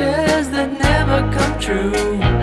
wishes that never come true.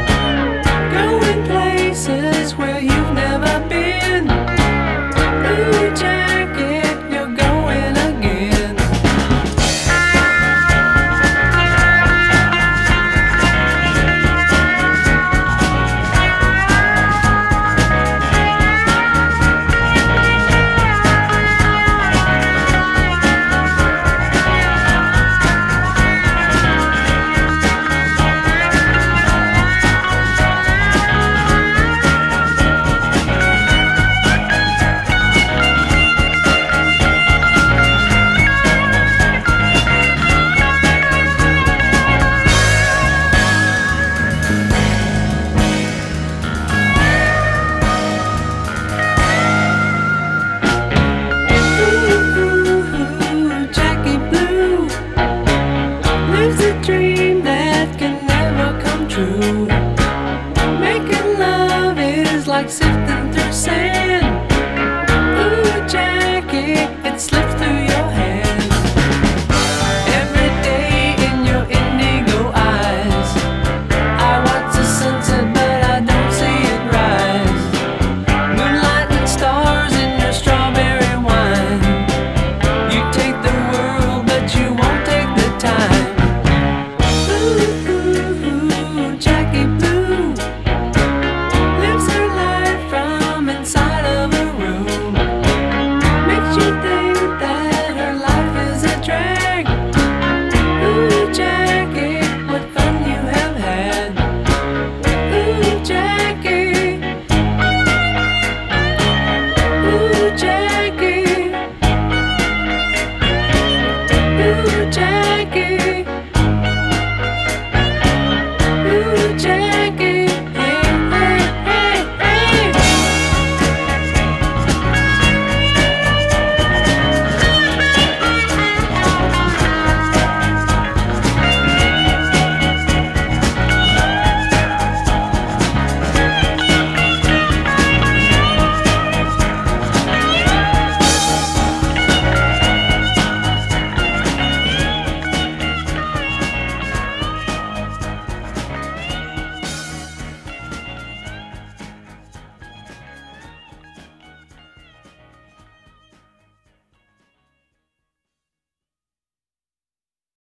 True.